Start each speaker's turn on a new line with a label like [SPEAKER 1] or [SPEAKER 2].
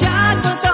[SPEAKER 1] Chad, but